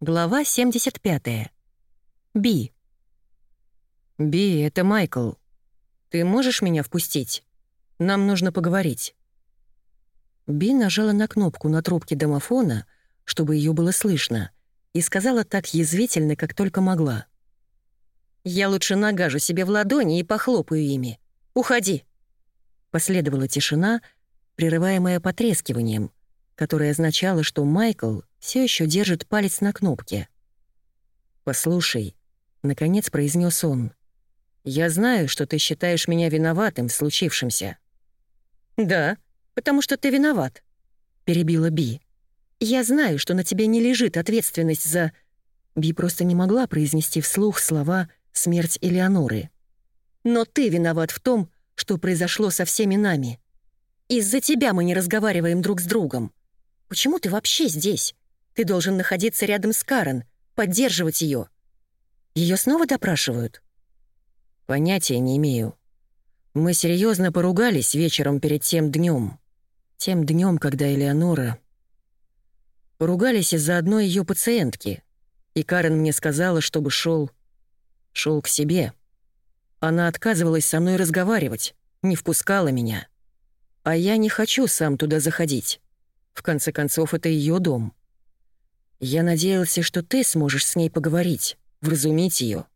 Глава 75. Би. «Би, это Майкл. Ты можешь меня впустить? Нам нужно поговорить». Би нажала на кнопку на трубке домофона, чтобы ее было слышно, и сказала так язвительно, как только могла. «Я лучше нагажу себе в ладони и похлопаю ими. Уходи!» Последовала тишина, прерываемая потрескиванием, которое означало, что Майкл все еще держит палец на кнопке. «Послушай», — наконец произнес он, — «я знаю, что ты считаешь меня виноватым в случившемся». «Да, потому что ты виноват», — перебила Би. «Я знаю, что на тебе не лежит ответственность за...» Би просто не могла произнести вслух слова «смерть Элеоноры». «Но ты виноват в том, что произошло со всеми нами. Из-за тебя мы не разговариваем друг с другом. Почему ты вообще здесь? Ты должен находиться рядом с Карен, поддерживать ее. Ее снова допрашивают? Понятия не имею. Мы серьезно поругались вечером перед тем днем, Тем днем, когда Элеонора... Поругались из-за одной ее пациентки, и Карен мне сказала, чтобы шел, шел к себе. Она отказывалась со мной разговаривать, не впускала меня. А я не хочу сам туда заходить. В конце концов, это ее дом. Я надеялся, что ты сможешь с ней поговорить, вразумить ее.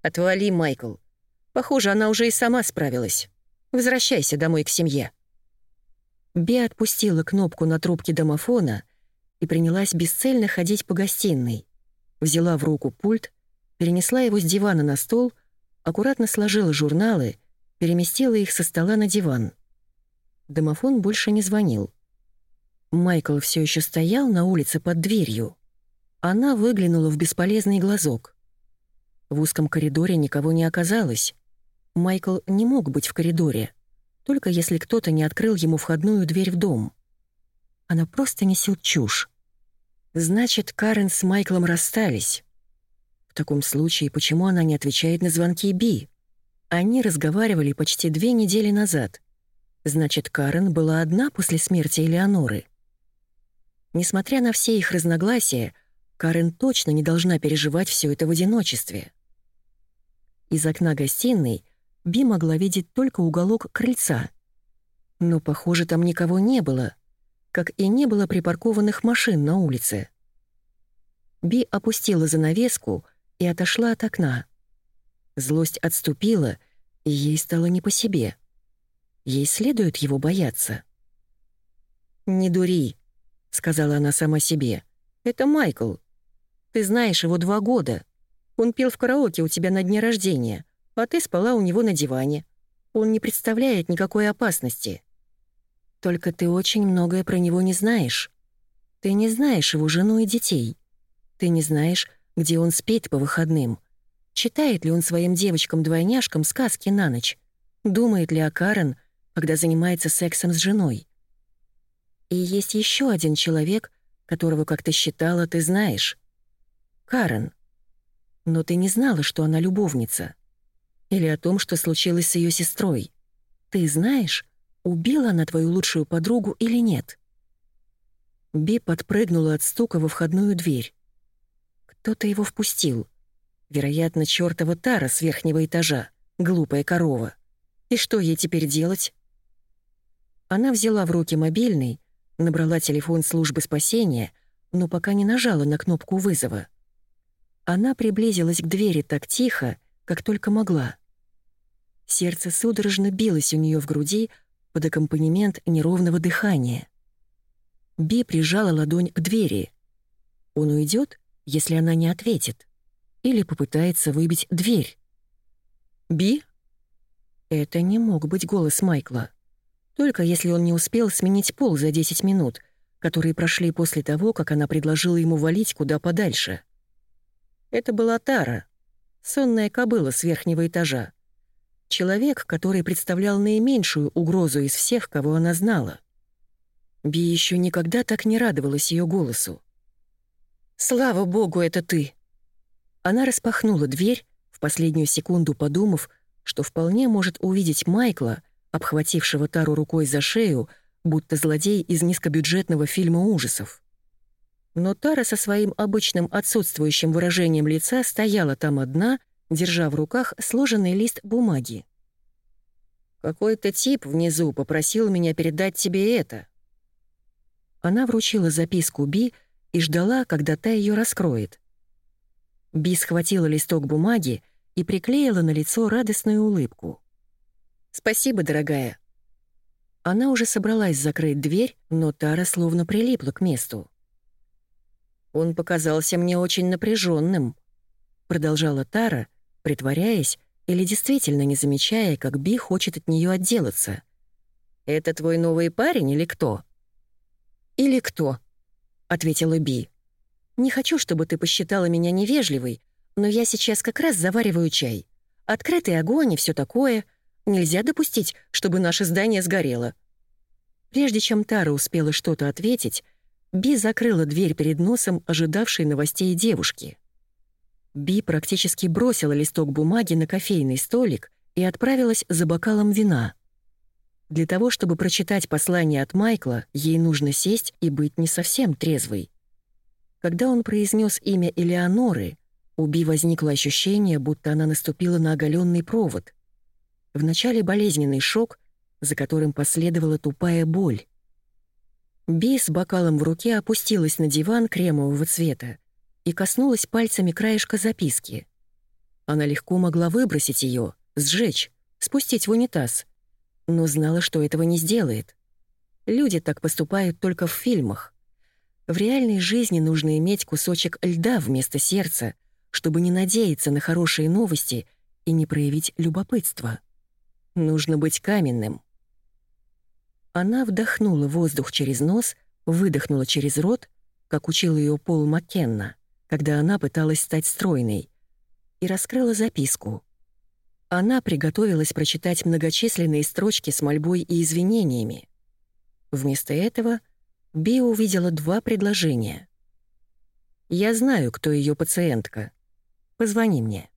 Отвали, Майкл. Похоже, она уже и сама справилась. Возвращайся домой к семье. Би отпустила кнопку на трубке домофона и принялась бесцельно ходить по гостиной. Взяла в руку пульт, перенесла его с дивана на стол, аккуратно сложила журналы, переместила их со стола на диван. Домофон больше не звонил. Майкл все еще стоял на улице под дверью. Она выглянула в бесполезный глазок. В узком коридоре никого не оказалось. Майкл не мог быть в коридоре, только если кто-то не открыл ему входную дверь в дом. Она просто несет чушь. Значит, Карен с Майклом расстались. В таком случае, почему она не отвечает на звонки Би? Они разговаривали почти две недели назад. Значит, Карен была одна после смерти Элеоноры. Несмотря на все их разногласия, Карен точно не должна переживать все это в одиночестве. Из окна гостиной Би могла видеть только уголок крыльца. Но, похоже, там никого не было, как и не было припаркованных машин на улице. Би опустила занавеску и отошла от окна. Злость отступила, и ей стало не по себе. Ей следует его бояться. «Не дури», — сказала она сама себе. «Это Майкл. Ты знаешь его два года. Он пел в караоке у тебя на дне рождения, а ты спала у него на диване. Он не представляет никакой опасности. Только ты очень многое про него не знаешь. Ты не знаешь его жену и детей. Ты не знаешь, где он спит по выходным. Читает ли он своим девочкам-двойняшкам сказки на ночь? Думает ли о Карен, когда занимается сексом с женой? И есть еще один человек, которого, как ты считала, ты знаешь. Карен. Но ты не знала, что она любовница. Или о том, что случилось с ее сестрой. Ты знаешь, убила она твою лучшую подругу или нет? Би подпрыгнула от стука во входную дверь. Кто-то его впустил. Вероятно, чёртова тара с верхнего этажа, глупая корова. И что ей теперь делать? Она взяла в руки мобильный, Набрала телефон службы спасения, но пока не нажала на кнопку вызова. Она приблизилась к двери так тихо, как только могла. Сердце судорожно билось у нее в груди под аккомпанемент неровного дыхания. Би прижала ладонь к двери. Он уйдет, если она не ответит, или попытается выбить дверь. «Би?» Это не мог быть голос Майкла. Только если он не успел сменить пол за 10 минут, которые прошли после того, как она предложила ему валить куда подальше. Это была Тара, сонная кобыла с верхнего этажа. Человек, который представлял наименьшую угрозу из всех, кого она знала. Би еще никогда так не радовалась ее голосу. «Слава богу, это ты!» Она распахнула дверь, в последнюю секунду подумав, что вполне может увидеть Майкла, обхватившего Тару рукой за шею, будто злодей из низкобюджетного фильма ужасов. Но Тара со своим обычным отсутствующим выражением лица стояла там одна, держа в руках сложенный лист бумаги. «Какой-то тип внизу попросил меня передать тебе это». Она вручила записку Би и ждала, когда та ее раскроет. Би схватила листок бумаги и приклеила на лицо радостную улыбку. «Спасибо, дорогая». Она уже собралась закрыть дверь, но Тара словно прилипла к месту. «Он показался мне очень напряженным, продолжала Тара, притворяясь или действительно не замечая, как Би хочет от нее отделаться. «Это твой новый парень или кто?» «Или кто?» — ответила Би. «Не хочу, чтобы ты посчитала меня невежливой, но я сейчас как раз завариваю чай. Открытый огонь и все такое. Нельзя допустить, чтобы наше здание сгорело». Прежде чем Тара успела что-то ответить, Би закрыла дверь перед носом ожидавшей новостей девушки. Би практически бросила листок бумаги на кофейный столик и отправилась за бокалом вина. Для того, чтобы прочитать послание от Майкла, ей нужно сесть и быть не совсем трезвой. Когда он произнес имя Элеоноры, у Би возникло ощущение, будто она наступила на оголенный провод. Вначале болезненный шок, за которым последовала тупая боль. Би с бокалом в руке опустилась на диван кремового цвета и коснулась пальцами краешка записки. Она легко могла выбросить ее, сжечь, спустить в унитаз, но знала, что этого не сделает. Люди так поступают только в фильмах. В реальной жизни нужно иметь кусочек льда вместо сердца, чтобы не надеяться на хорошие новости и не проявить любопытство. Нужно быть каменным. Она вдохнула воздух через нос, выдохнула через рот, как учил ее Пол Маккенна когда она пыталась стать стройной, и раскрыла записку. Она приготовилась прочитать многочисленные строчки с мольбой и извинениями. Вместо этого Би увидела два предложения. «Я знаю, кто ее пациентка. Позвони мне».